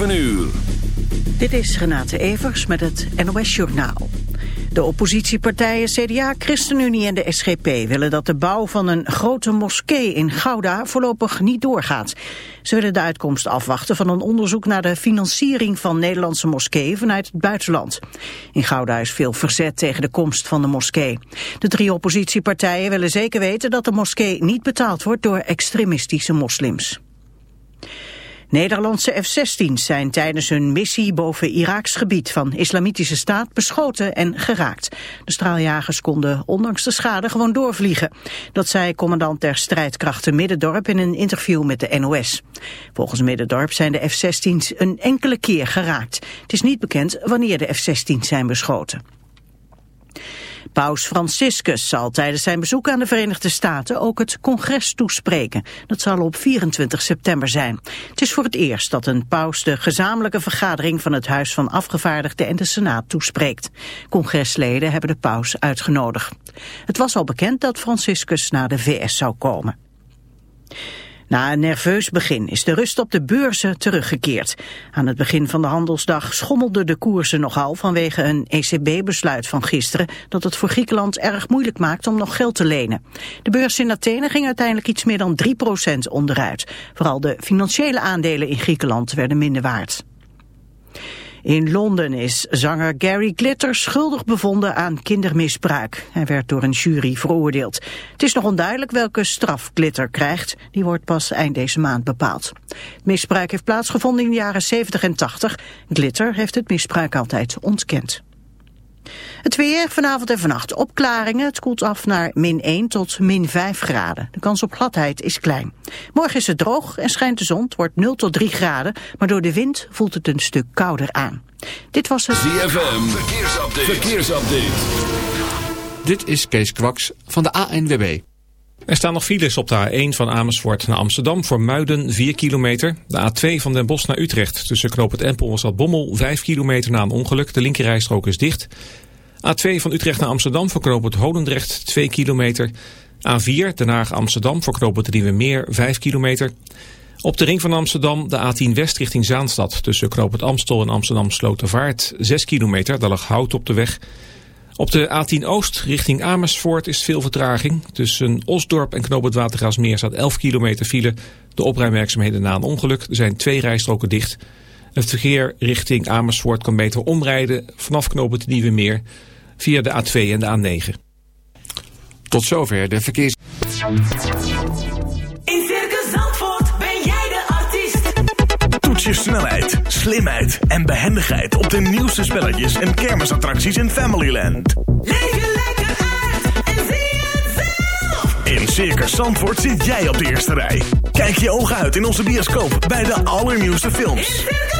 7 uur. Dit is Renate Evers met het NOS Journaal. De oppositiepartijen CDA, ChristenUnie en de SGP willen dat de bouw van een grote moskee in Gouda voorlopig niet doorgaat. Ze willen de uitkomst afwachten van een onderzoek naar de financiering van Nederlandse moskeeën vanuit het buitenland. In Gouda is veel verzet tegen de komst van de moskee. De drie oppositiepartijen willen zeker weten dat de moskee niet betaald wordt door extremistische moslims. Nederlandse F-16's zijn tijdens hun missie boven Iraks gebied van islamitische staat beschoten en geraakt. De straaljagers konden ondanks de schade gewoon doorvliegen. Dat zei commandant der strijdkrachten Middendorp in een interview met de NOS. Volgens Middendorp zijn de F-16's een enkele keer geraakt. Het is niet bekend wanneer de F-16's zijn beschoten. Paus Franciscus zal tijdens zijn bezoek aan de Verenigde Staten ook het congres toespreken. Dat zal op 24 september zijn. Het is voor het eerst dat een paus de gezamenlijke vergadering van het Huis van Afgevaardigden en de Senaat toespreekt. Congresleden hebben de paus uitgenodigd. Het was al bekend dat Franciscus naar de VS zou komen. Na een nerveus begin is de rust op de beurzen teruggekeerd. Aan het begin van de handelsdag schommelden de koersen nogal vanwege een ECB-besluit van gisteren dat het voor Griekenland erg moeilijk maakt om nog geld te lenen. De beurs in Athene ging uiteindelijk iets meer dan 3% onderuit. Vooral de financiële aandelen in Griekenland werden minder waard. In Londen is zanger Gary Glitter schuldig bevonden aan kindermisbruik. Hij werd door een jury veroordeeld. Het is nog onduidelijk welke straf Glitter krijgt. Die wordt pas eind deze maand bepaald. Misbruik heeft plaatsgevonden in de jaren 70 en 80. Glitter heeft het misbruik altijd ontkend. Het weer vanavond en vannacht opklaringen. Het koelt af naar min 1 tot min 5 graden. De kans op gladheid is klein. Morgen is het droog en schijnt de zon. Het wordt 0 tot 3 graden. Maar door de wind voelt het een stuk kouder aan. Dit was het... ZFM. Verkeersupdate. Verkeersupdate. Dit is Kees Kwaks van de ANWB. Er staan nog files op de A1 van Amersfoort naar Amsterdam voor Muiden 4 kilometer. De A2 van Den Bosch naar Utrecht tussen Knoop het Empel en Stad Bommel 5 kilometer na een ongeluk. De linkerrijstrook is dicht. A2 van Utrecht naar Amsterdam voor het Holendrecht 2 kilometer. A4 Den Haag Amsterdam voor Knoop het Nieuwe Meer 5 kilometer. Op de ring van Amsterdam de A10 West richting Zaanstad tussen Knoop het Amstel en Amsterdam Slotervaart 6 kilometer. Daar lag hout op de weg. Op de A10 Oost richting Amersfoort is veel vertraging. Tussen Osdorp en Knoop het Watergraafsmeer staat 11 kilometer file. De opruimwerkzaamheden na een ongeluk. Er zijn twee rijstroken dicht. Het verkeer richting Amersfoort kan beter omrijden vanaf Knoop het Nieuwe Meer via de A2 en de A9. Tot zover de verkeers... In Circus Zandvoort ben jij de artiest. Toets je snelheid, slimheid en behendigheid op de nieuwste spelletjes en kermisattracties in Familyland. Leef je lekker uit en zie het zelf. In Circus Zandvoort zit jij op de eerste rij. Kijk je ogen uit in onze bioscoop bij de allernieuwste In films. Circus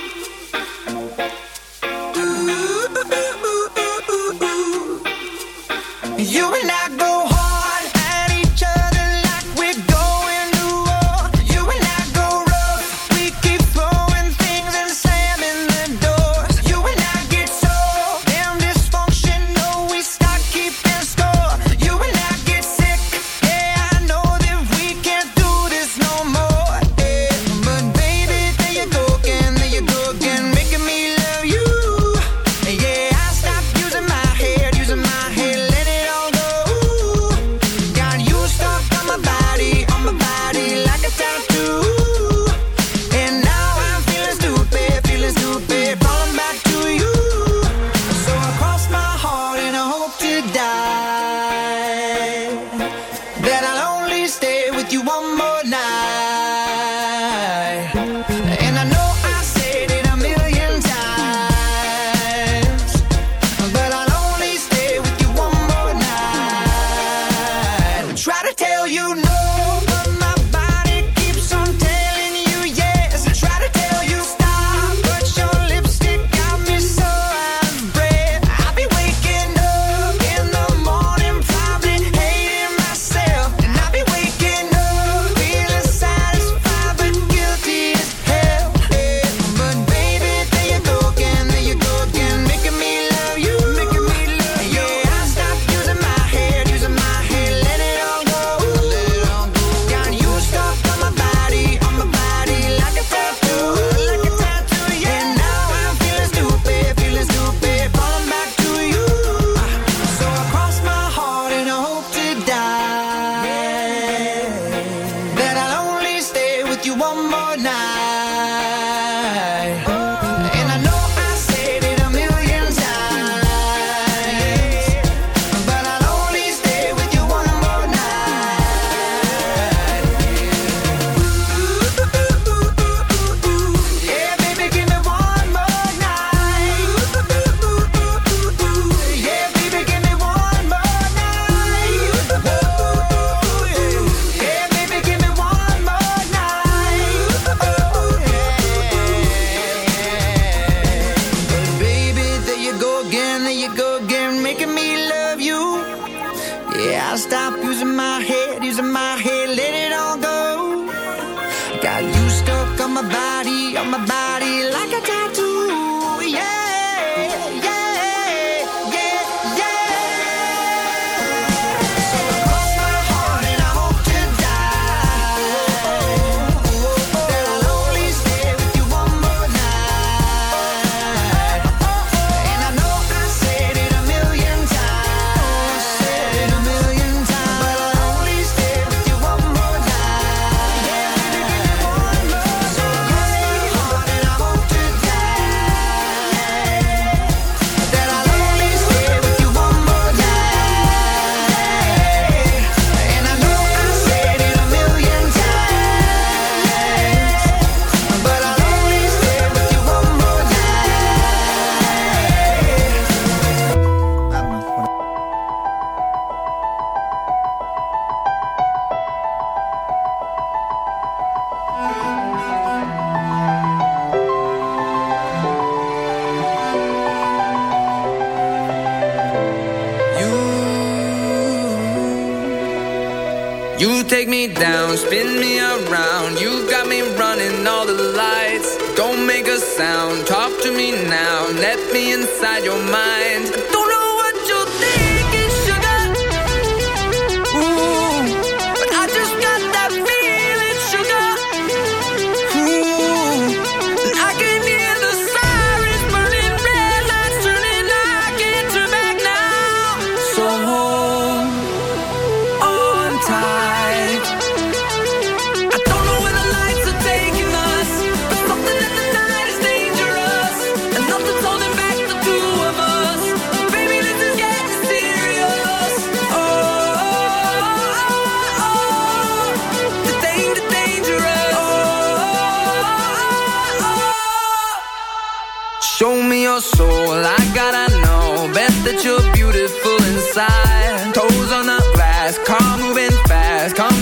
your soul, I gotta know best that you're beautiful inside. Toes on the glass, car moving fast, come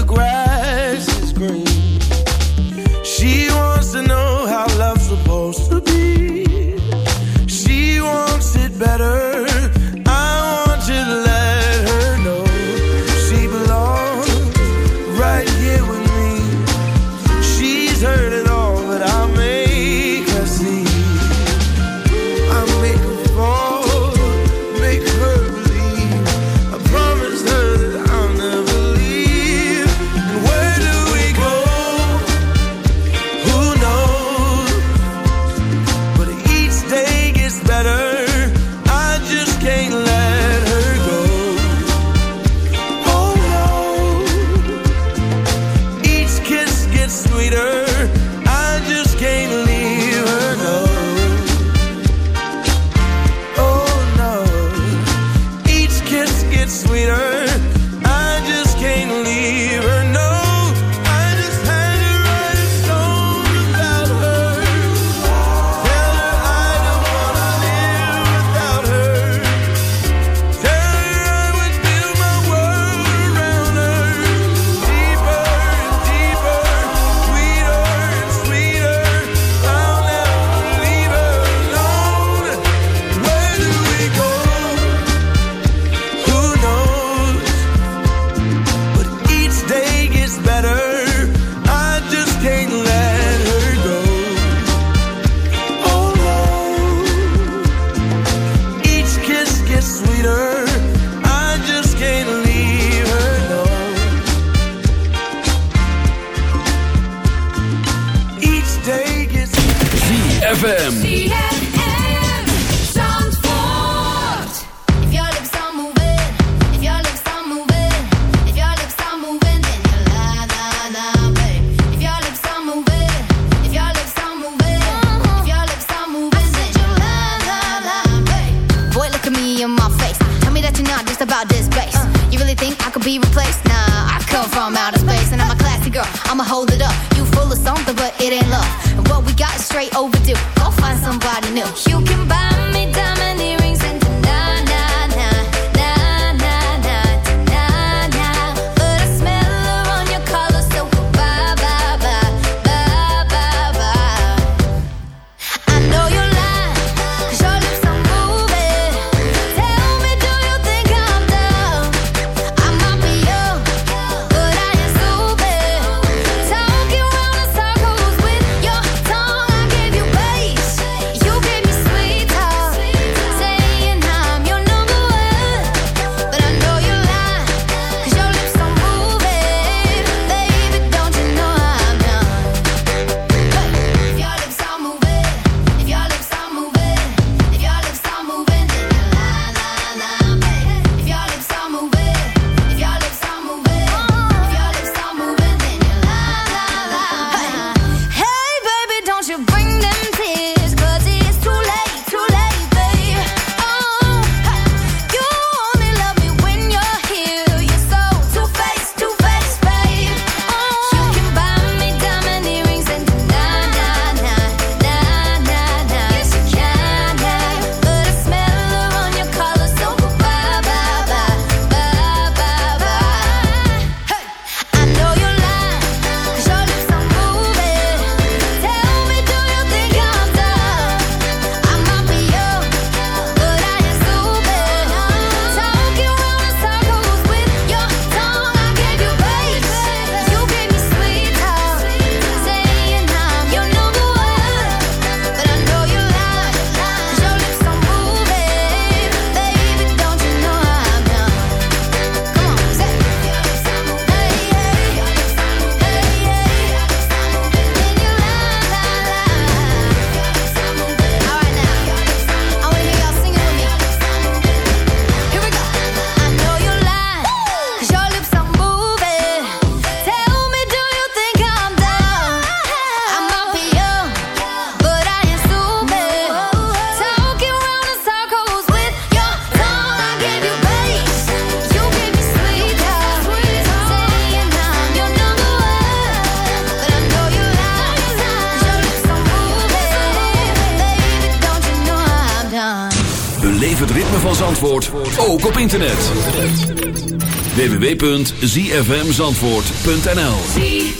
the grass ZFM. www.zfmzandvoort.nl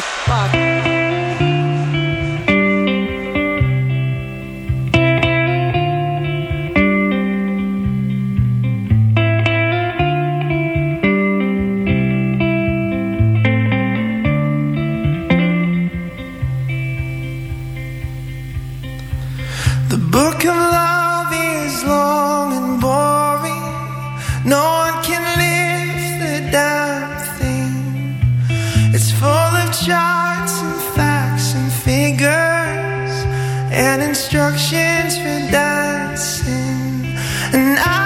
Fuck? fuck? Instructions for dancing. And I,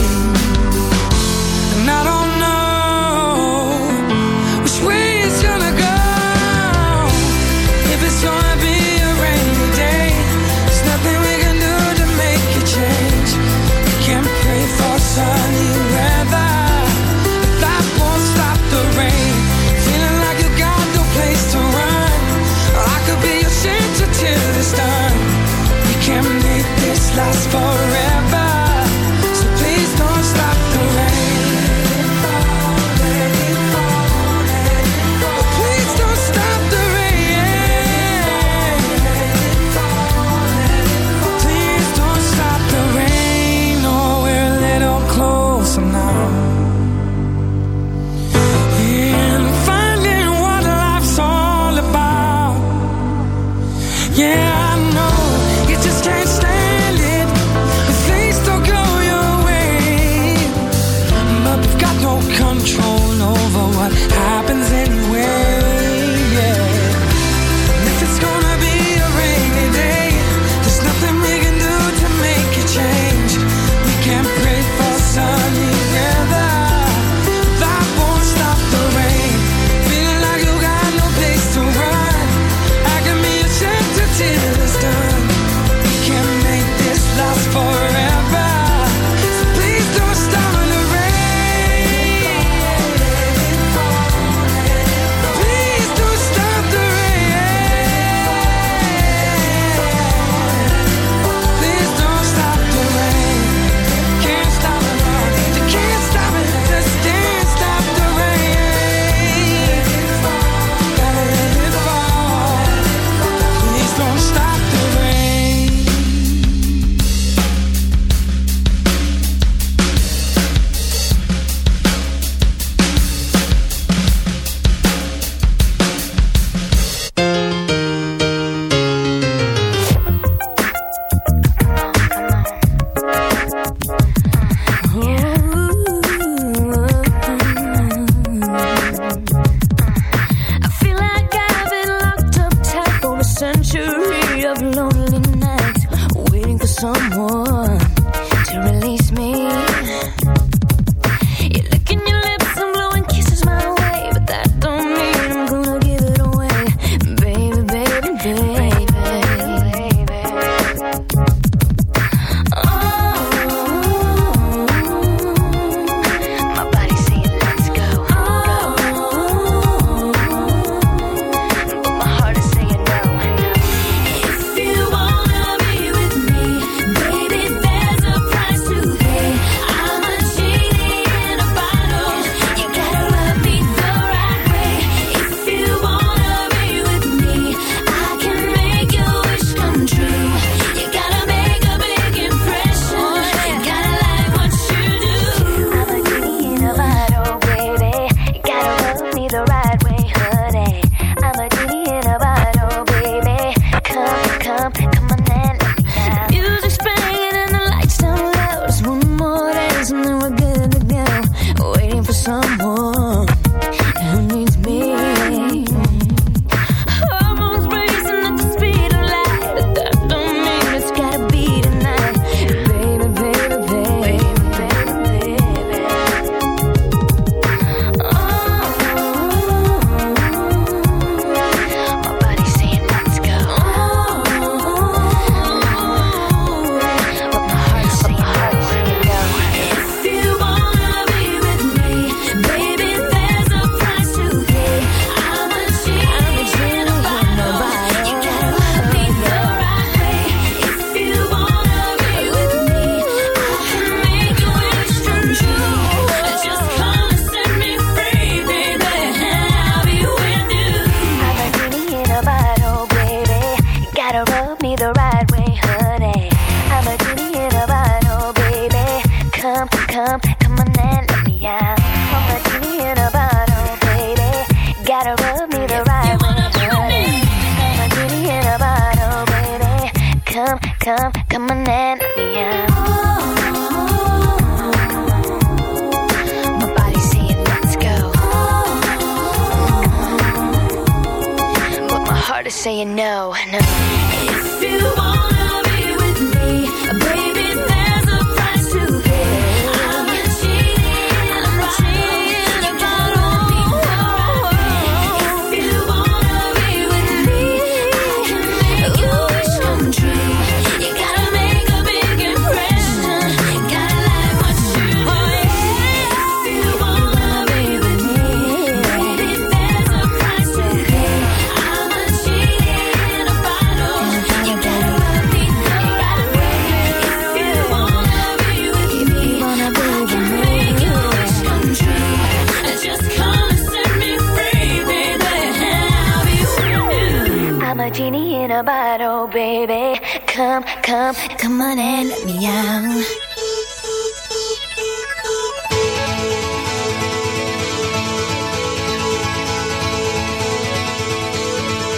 last forever. up. come, come, come on and let me out.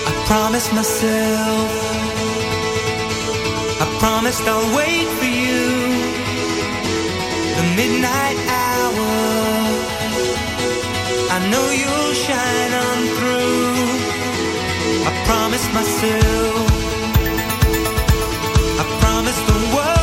I promised myself, I promised I'll wait for you. The midnight hour, I know you'll shine on through. I promised myself promised the world.